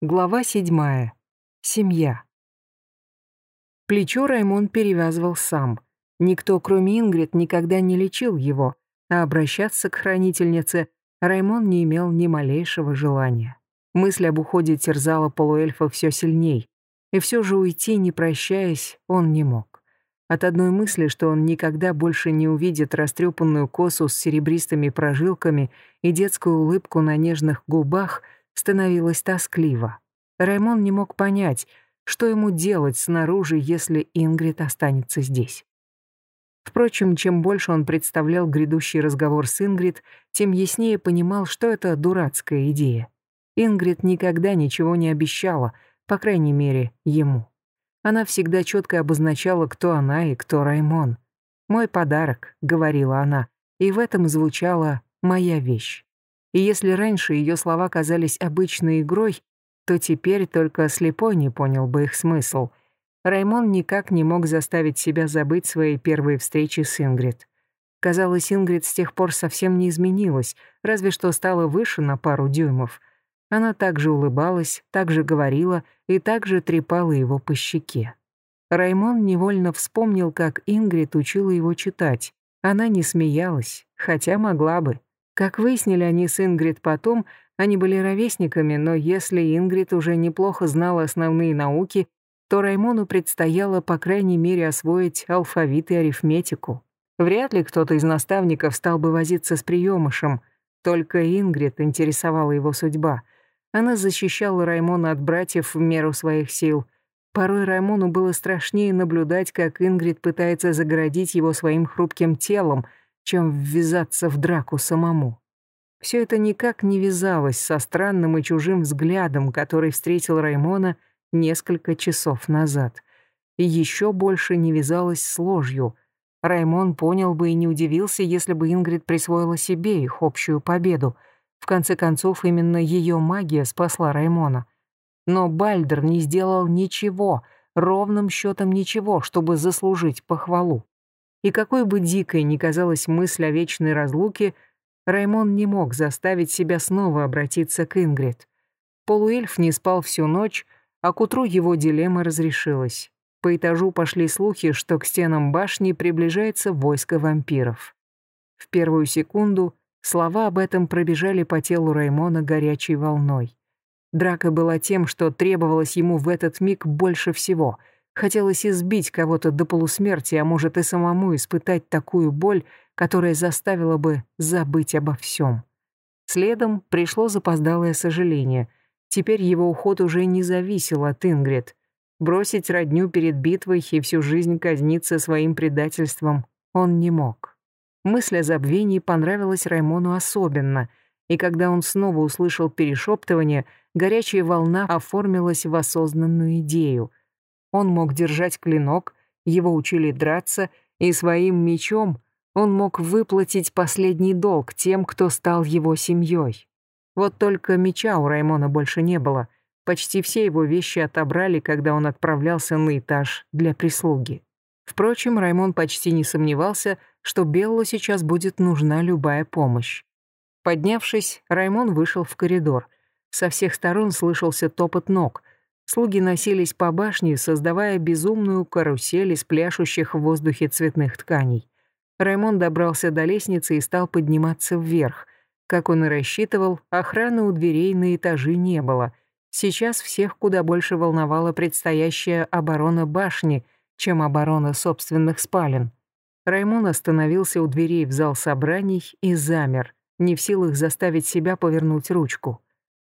Глава седьмая. Семья. Плечо Раймон перевязывал сам. Никто, кроме Ингрид, никогда не лечил его, а обращаться к хранительнице Раймон не имел ни малейшего желания. Мысль об уходе терзала полуэльфа все сильней, и все же уйти, не прощаясь, он не мог. От одной мысли, что он никогда больше не увидит растрепанную косу с серебристыми прожилками и детскую улыбку на нежных губах, становилось тоскливо. Раймон не мог понять, что ему делать снаружи, если Ингрид останется здесь. Впрочем, чем больше он представлял грядущий разговор с Ингрид, тем яснее понимал, что это дурацкая идея. Ингрид никогда ничего не обещала, по крайней мере, ему. Она всегда четко обозначала, кто она и кто Раймон. «Мой подарок», — говорила она, и в этом звучала «моя вещь». И если раньше ее слова казались обычной игрой, то теперь только слепой не понял бы их смысл. Раймон никак не мог заставить себя забыть свои первые встречи с Ингрид. Казалось, Ингрид с тех пор совсем не изменилась, разве что стала выше на пару дюймов — она также улыбалась, также говорила и также трепала его по щеке. Раймон невольно вспомнил, как Ингрид учила его читать. Она не смеялась, хотя могла бы. Как выяснили они с Ингрид потом, они были ровесниками, но если Ингрид уже неплохо знала основные науки, то Раймону предстояло, по крайней мере, освоить алфавит и арифметику. Вряд ли кто-то из наставников стал бы возиться с приемышем, только Ингрид интересовала его судьба — она защищала Раймона от братьев в меру своих сил. Порой Раймону было страшнее наблюдать, как Ингрид пытается загородить его своим хрупким телом, чем ввязаться в драку самому. Все это никак не вязалось со странным и чужим взглядом, который встретил Раймона несколько часов назад. И еще больше не вязалось с ложью. Раймон понял бы и не удивился, если бы Ингрид присвоила себе их общую победу — в конце концов, именно ее магия спасла Раймона. Но Бальдер не сделал ничего, ровным счетом ничего, чтобы заслужить похвалу. И какой бы дикой ни казалась мысль о вечной разлуке, Раймон не мог заставить себя снова обратиться к Ингрид. Полуэльф не спал всю ночь, а к утру его дилемма разрешилась. По этажу пошли слухи, что к стенам башни приближается войско вампиров. В первую секунду Слова об этом пробежали по телу Раймона горячей волной. Драка была тем, что требовалось ему в этот миг больше всего. Хотелось избить кого-то до полусмерти, а может и самому испытать такую боль, которая заставила бы забыть обо всем. Следом пришло запоздалое сожаление. Теперь его уход уже не зависел от Ингрид. Бросить родню перед битвой и всю жизнь казниться своим предательством он не мог. Мысль о забвении понравилась Раймону особенно, и когда он снова услышал перешептывание, горячая волна оформилась в осознанную идею. Он мог держать клинок, его учили драться, и своим мечом он мог выплатить последний долг тем, кто стал его семьей. Вот только меча у Раймона больше не было. Почти все его вещи отобрали, когда он отправлялся на этаж для прислуги. Впрочем, Раймон почти не сомневался, что Беллу сейчас будет нужна любая помощь. Поднявшись, Раймон вышел в коридор. Со всех сторон слышался топот ног. Слуги носились по башне, создавая безумную карусель из пляшущих в воздухе цветных тканей. Раймон добрался до лестницы и стал подниматься вверх. Как он и рассчитывал, охраны у дверей на этажи не было. Сейчас всех куда больше волновала предстоящая оборона башни — чем оборона собственных спален. Раймон остановился у дверей в зал собраний и замер, не в силах заставить себя повернуть ручку.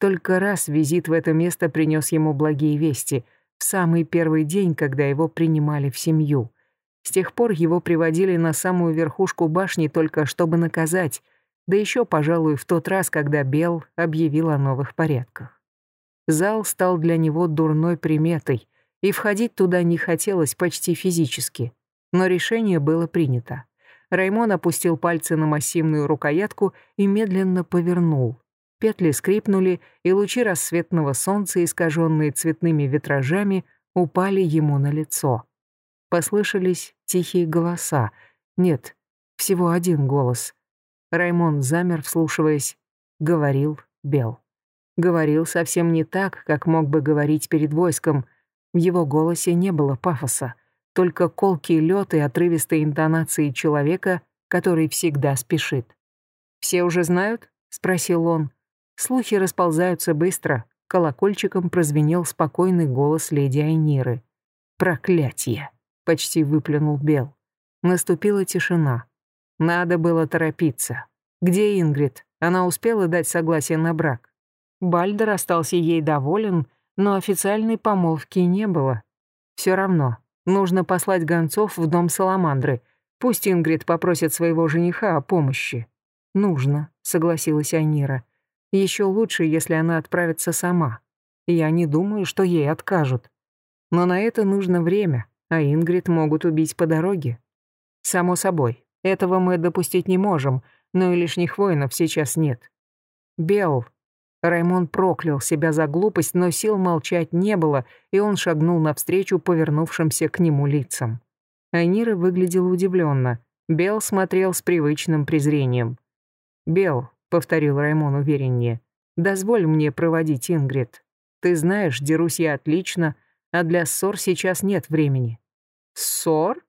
Только раз визит в это место принес ему благие вести, в самый первый день, когда его принимали в семью. С тех пор его приводили на самую верхушку башни только чтобы наказать, да еще, пожалуй, в тот раз, когда Бел объявил о новых порядках. Зал стал для него дурной приметой, и входить туда не хотелось почти физически. Но решение было принято. Раймон опустил пальцы на массивную рукоятку и медленно повернул. Петли скрипнули, и лучи рассветного солнца, искаженные цветными витражами, упали ему на лицо. Послышались тихие голоса. Нет, всего один голос. Раймон замер, вслушиваясь. Говорил Бел. Говорил совсем не так, как мог бы говорить перед войском. В его голосе не было пафоса, только колкий лед и отрывистые интонации человека, который всегда спешит. «Все уже знают?» — спросил он. Слухи расползаются быстро. Колокольчиком прозвенел спокойный голос леди Айниры. «Проклятье!» — почти выплюнул Бел. Наступила тишина. Надо было торопиться. Где Ингрид? Она успела дать согласие на брак. Бальдер остался ей доволен, но официальной помолвки не было. Все равно, нужно послать гонцов в дом Саламандры. Пусть Ингрид попросит своего жениха о помощи. «Нужно», — согласилась Анира. Еще лучше, если она отправится сама. Я не думаю, что ей откажут. Но на это нужно время, а Ингрид могут убить по дороге. Само собой, этого мы допустить не можем, но и лишних воинов сейчас нет. Бел. Раймон проклял себя за глупость, но сил молчать не было, и он шагнул навстречу повернувшимся к нему лицам. Айнира выглядела удивленно. Бел смотрел с привычным презрением. «Бел, — повторил Раймон увереннее. «Дозволь мне проводить Ингрид. Ты знаешь, дерусь я отлично, а для ссор сейчас нет времени». «Ссор?»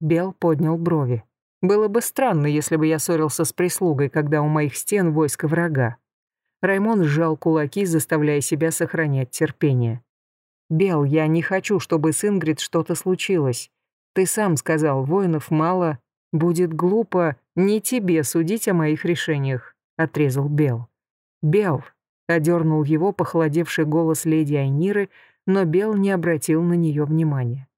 Бел поднял брови. «Было бы странно, если бы я ссорился с прислугой, когда у моих стен войско врага». Раймон сжал кулаки, заставляя себя сохранять терпение. «Бел, я не хочу, чтобы с Ингрид что-то случилось. Ты сам сказал, воинов мало. Будет глупо не тебе судить о моих решениях. — отрезал Бел. «Бел!» — одернул его похолодевший голос леди Айниры, но Бел не обратил на нее внимания.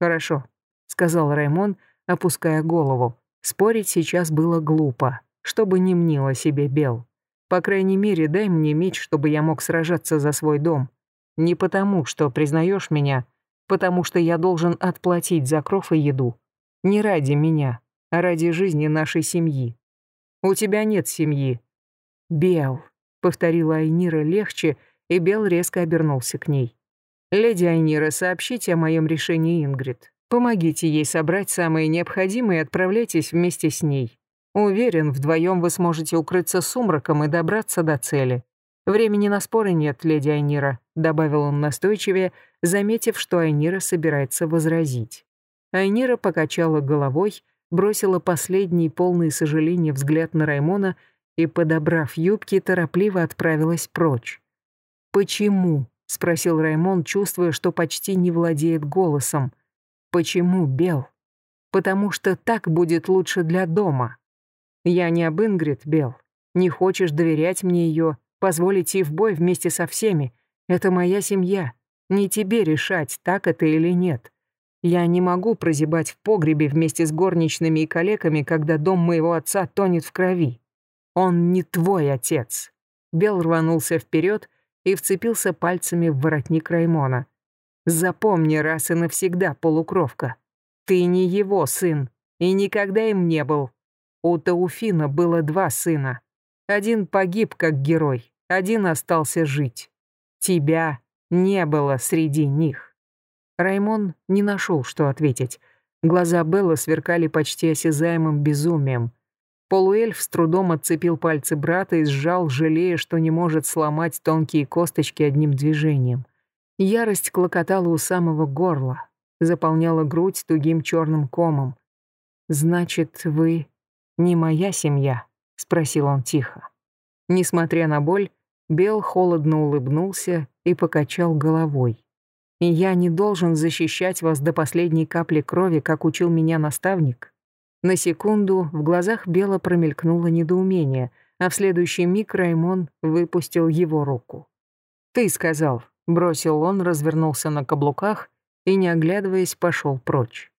«Хорошо», — сказал Раймон, опуская голову. Спорить сейчас было глупо, чтобы не мнило себе Бел. По крайней мере, дай мне меч, чтобы я мог сражаться за свой дом. Не потому, что признаешь меня, потому что я должен отплатить за кров и еду. Не ради меня, а ради жизни нашей семьи. У тебя нет семьи». «Бел», — повторила Айнира легче, и Бел резко обернулся к ней. «Леди Айнира, сообщите о моем решении Ингрид. Помогите ей собрать самое необходимое и отправляйтесь вместе с ней. Уверен, вдвоем вы сможете укрыться сумраком и добраться до цели. Времени на споры нет, леди Айнира», — добавил он настойчивее, заметив, что Айнира собирается возразить. Айнира покачала головой, бросила последний полный сожаления взгляд на Раймона и, подобрав юбки, торопливо отправилась прочь. «Почему?» — спросил Раймон, чувствуя, что почти не владеет голосом. «Почему, Бел?» «Потому что так будет лучше для дома. Я не об Ингрид, Бел. Не хочешь доверять мне ее, позволить идти в бой вместе со всеми. Это моя семья. Не тебе решать, так это или нет. Я не могу прозябать в погребе вместе с горничными и калеками, когда дом моего отца тонет в крови. Он не твой отец. Бел рванулся вперед и вцепился пальцами в воротник Раймона. Запомни раз и навсегда, полукровка. Ты не его сын и никогда им не был. У Тауфина было два сына. Один погиб как герой, один остался жить. Тебя не было среди них. Раймон не нашел, что ответить. Глаза Белла сверкали почти осязаемым безумием. Полуэльф с трудом отцепил пальцы брата и сжал, жалея, что не может сломать тонкие косточки одним движением. Ярость клокотала у самого горла, заполняла грудь тугим черным комом. «Значит, вы не моя семья?» — спросил он тихо. Несмотря на боль, Бел холодно улыбнулся и покачал головой. И я не должен защищать вас до последней капли крови, как учил меня наставник. На секунду в глазах Бела промелькнуло недоумение, а в следующий миг Раймон выпустил его руку. «Ты сказал», — бросил он, развернулся на каблуках и, не оглядываясь, пошел прочь.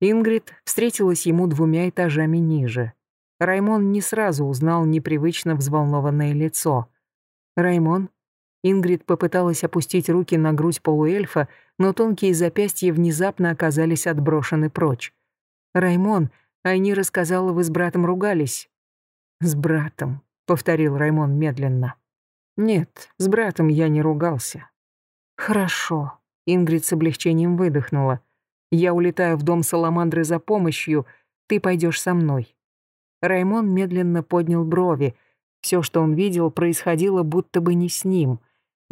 Ингрид встретилась ему двумя этажами ниже. Раймон не сразу узнал непривычно взволнованное лицо. «Раймон?» Ингрид попыталась опустить руки на грудь полуэльфа, но тонкие запястья внезапно оказались отброшены прочь. «Раймон, Айни рассказала, вы с братом ругались». «С братом», — повторил Раймон медленно. «Нет, с братом я не ругался». «Хорошо», — Ингрид с облегчением выдохнула. «Я улетаю в дом Саламандры за помощью, ты пойдешь со мной». Раймон медленно поднял брови, Все, что он видел, происходило будто бы не с ним,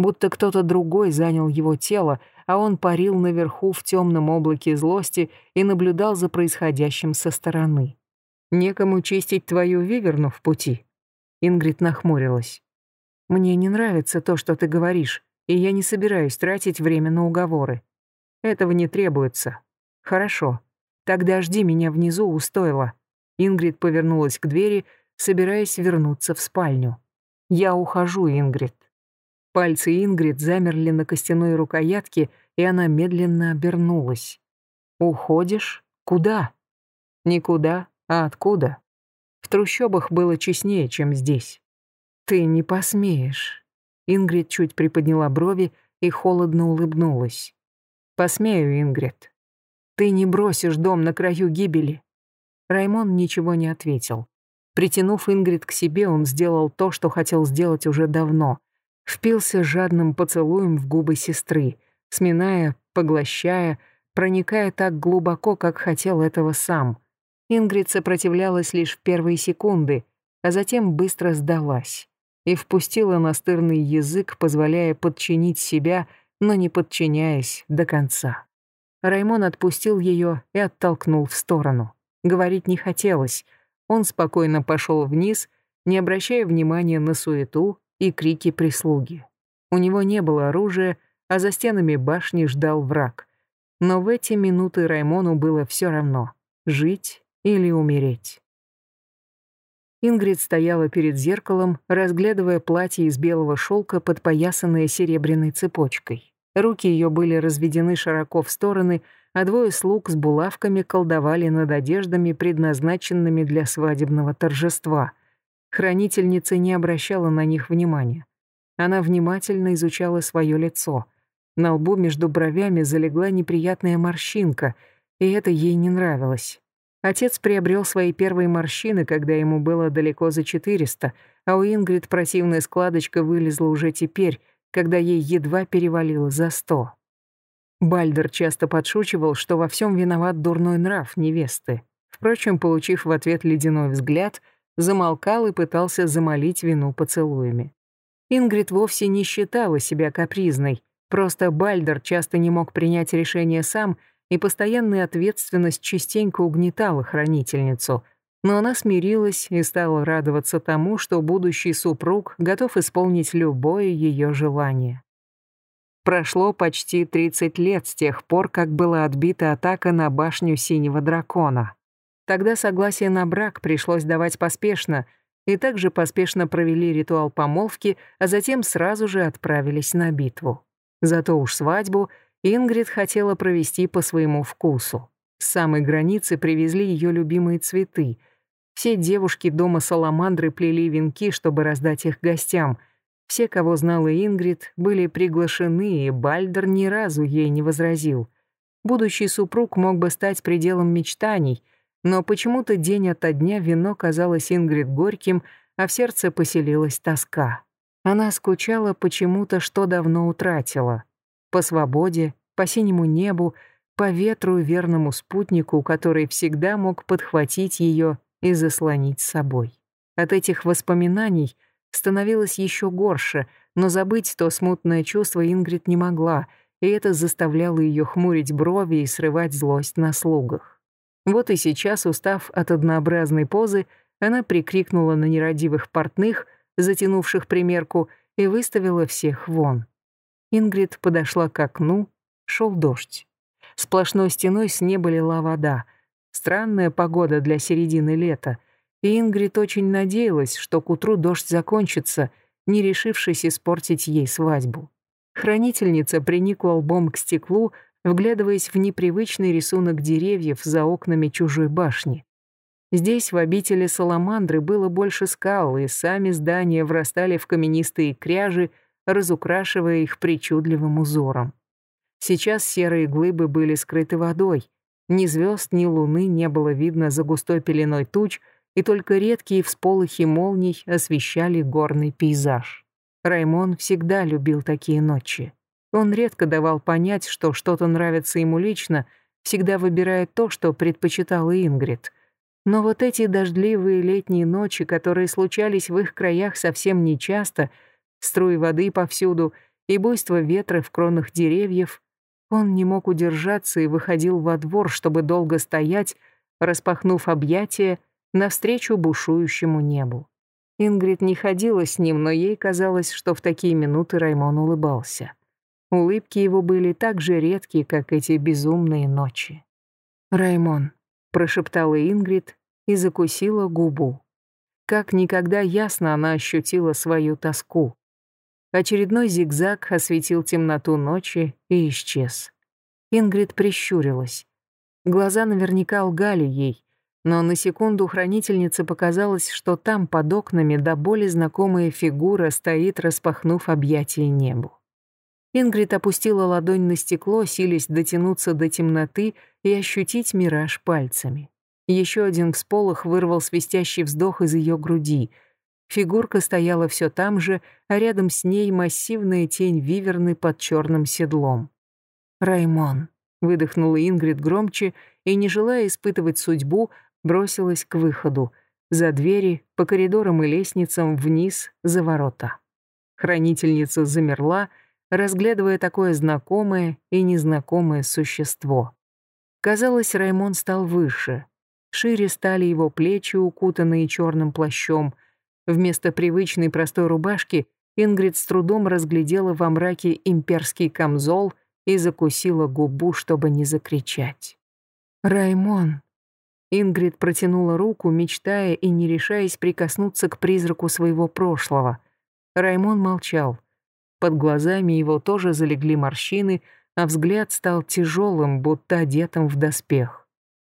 будто кто-то другой занял его тело, а он парил наверху в темном облаке злости и наблюдал за происходящим со стороны. «Некому чистить твою виверну в пути?» Ингрид нахмурилась. «Мне не нравится то, что ты говоришь, и я не собираюсь тратить время на уговоры. Этого не требуется. Хорошо. Тогда жди меня внизу у стойла». Ингрид повернулась к двери, собираясь вернуться в спальню. «Я ухожу, Ингрид». Пальцы Ингрид замерли на костяной рукоятке, и она медленно обернулась. «Уходишь? Куда?» «Никуда. А откуда?» В трущобах было честнее, чем здесь. «Ты не посмеешь». Ингрид чуть приподняла брови и холодно улыбнулась. «Посмею, Ингрид. Ты не бросишь дом на краю гибели». Раймон ничего не ответил. Притянув Ингрид к себе, он сделал то, что хотел сделать уже давно. Впился жадным поцелуем в губы сестры, сминая, поглощая, проникая так глубоко, как хотел этого сам. Ингрид сопротивлялась лишь в первые секунды, а затем быстро сдалась и впустила настырный язык, позволяя подчинить себя, но не подчиняясь до конца. Раймон отпустил ее и оттолкнул в сторону. Говорить не хотелось — он спокойно пошел вниз, не обращая внимания на суету и крики прислуги. У него не было оружия, а за стенами башни ждал враг. Но в эти минуты Раймону было все равно — жить или умереть. Ингрид стояла перед зеркалом, разглядывая платье из белого шелка, подпоясанное серебряной цепочкой. Руки ее были разведены широко в стороны, а двое слуг с булавками колдовали над одеждами, предназначенными для свадебного торжества. Хранительница не обращала на них внимания. Она внимательно изучала свое лицо. На лбу между бровями залегла неприятная морщинка, и это ей не нравилось. Отец приобрел свои первые морщины, когда ему было далеко за 400, а у Ингрид противная складочка вылезла уже теперь, когда ей едва перевалило за 100. Бальдер часто подшучивал, что во всем виноват дурной нрав невесты. Впрочем, получив в ответ ледяной взгляд, замолкал и пытался замолить вину поцелуями. Ингрид вовсе не считала себя капризной, просто Бальдер часто не мог принять решение сам, и постоянная ответственность частенько угнетала хранительницу, но она смирилась и стала радоваться тому, что будущий супруг готов исполнить любое ее желание. Прошло почти 30 лет с тех пор, как была отбита атака на башню Синего Дракона. Тогда согласие на брак пришлось давать поспешно, и также поспешно провели ритуал помолвки, а затем сразу же отправились на битву. Зато уж свадьбу Ингрид хотела провести по своему вкусу. С самой границы привезли ее любимые цветы. Все девушки дома Саламандры плели венки, чтобы раздать их гостям — все, кого знала Ингрид, были приглашены, и Бальдер ни разу ей не возразил. Будущий супруг мог бы стать пределом мечтаний, но почему-то день ото дня вино казалось Ингрид горьким, а в сердце поселилась тоска. Она скучала почему-то, что давно утратила. По свободе, по синему небу, по ветру верному спутнику, который всегда мог подхватить ее и заслонить с собой. От этих воспоминаний — становилось еще горше, но забыть то смутное чувство Ингрид не могла, и это заставляло ее хмурить брови и срывать злость на слугах. Вот и сейчас, устав от однообразной позы, она прикрикнула на нерадивых портных, затянувших примерку, и выставила всех вон. Ингрид подошла к окну, шел дождь. Сплошной стеной с неба лила вода. Странная погода для середины лета — и Ингрид очень надеялась, что к утру дождь закончится, не решившись испортить ей свадьбу. Хранительница приникла лбом к стеклу, вглядываясь в непривычный рисунок деревьев за окнами чужой башни. Здесь, в обители Саламандры, было больше скал, и сами здания врастали в каменистые кряжи, разукрашивая их причудливым узором. Сейчас серые глыбы были скрыты водой. Ни звезд, ни луны не было видно за густой пеленой туч, и только редкие всполохи молний освещали горный пейзаж. Раймон всегда любил такие ночи. Он редко давал понять, что что-то нравится ему лично, всегда выбирая то, что предпочитала Ингрид. Но вот эти дождливые летние ночи, которые случались в их краях совсем нечасто, струи воды повсюду и буйство ветра в кронах деревьев, он не мог удержаться и выходил во двор, чтобы долго стоять, распахнув объятия навстречу бушующему небу. Ингрид не ходила с ним, но ей казалось, что в такие минуты Раймон улыбался. Улыбки его были так же редкие, как эти безумные ночи. «Раймон», — прошептала Ингрид и закусила губу. Как никогда ясно она ощутила свою тоску. Очередной зигзаг осветил темноту ночи и исчез. Ингрид прищурилась. Глаза наверняка лгали ей, но на секунду хранительнице показалось, что там под окнами до боли знакомая фигура стоит, распахнув объятия небу. Ингрид опустила ладонь на стекло, силясь дотянуться до темноты и ощутить мираж пальцами. Еще один всполох вырвал свистящий вздох из ее груди. Фигурка стояла все там же, а рядом с ней массивная тень виверны под черным седлом. «Раймон», — выдохнула Ингрид громче и, не желая испытывать судьбу, бросилась к выходу, за двери, по коридорам и лестницам, вниз, за ворота. Хранительница замерла, разглядывая такое знакомое и незнакомое существо. Казалось, Раймон стал выше. Шире стали его плечи, укутанные черным плащом. Вместо привычной простой рубашки Ингрид с трудом разглядела во мраке имперский камзол и закусила губу, чтобы не закричать. «Раймон!» Ингрид протянула руку, мечтая и не решаясь прикоснуться к призраку своего прошлого. Раймон молчал. Под глазами его тоже залегли морщины, а взгляд стал тяжелым, будто одетым в доспех.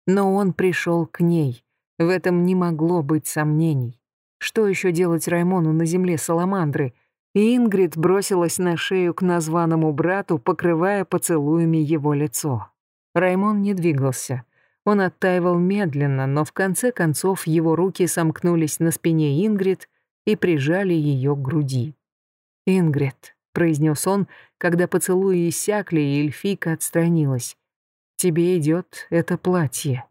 Но он пришел к ней. В этом не могло быть сомнений. Что еще делать Раймону на земле Саламандры? Ингрид бросилась на шею к названному брату, покрывая поцелуями его лицо. Раймон не двигался. Он оттаивал медленно, но в конце концов его руки сомкнулись на спине Ингрид и прижали ее к груди. «Ингрид», — произнес он, когда поцелуи иссякли, и эльфийка отстранилась. «Тебе идет это платье».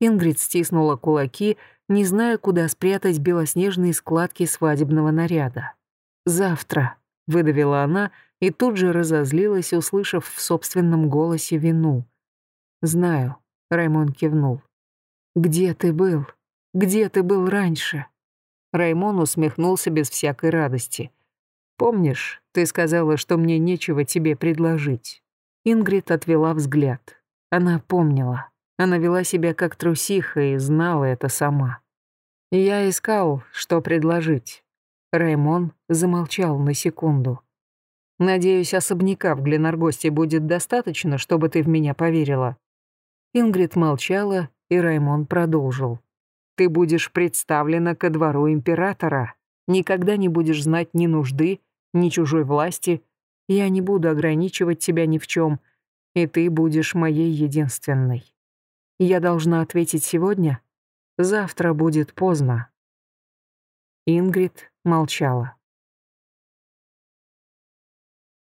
Ингрид стиснула кулаки, не зная, куда спрятать белоснежные складки свадебного наряда. «Завтра», — выдавила она и тут же разозлилась, услышав в собственном голосе вину. «Знаю», — Раймон кивнул. «Где ты был? Где ты был раньше?» Раймон усмехнулся без всякой радости. «Помнишь, ты сказала, что мне нечего тебе предложить?» Ингрид отвела взгляд. Она помнила. Она вела себя как трусиха и знала это сама. «Я искал, что предложить». Раймон замолчал на секунду. «Надеюсь, особняка в Гленаргосте будет достаточно, чтобы ты в меня поверила». Ингрид молчала, и Раймон продолжил. «Ты будешь представлена ко двору императора. Никогда не будешь знать ни нужды, ни чужой власти. Я не буду ограничивать тебя ни в чем, и ты будешь моей единственной. Я должна ответить сегодня? Завтра будет поздно». Ингрид молчала.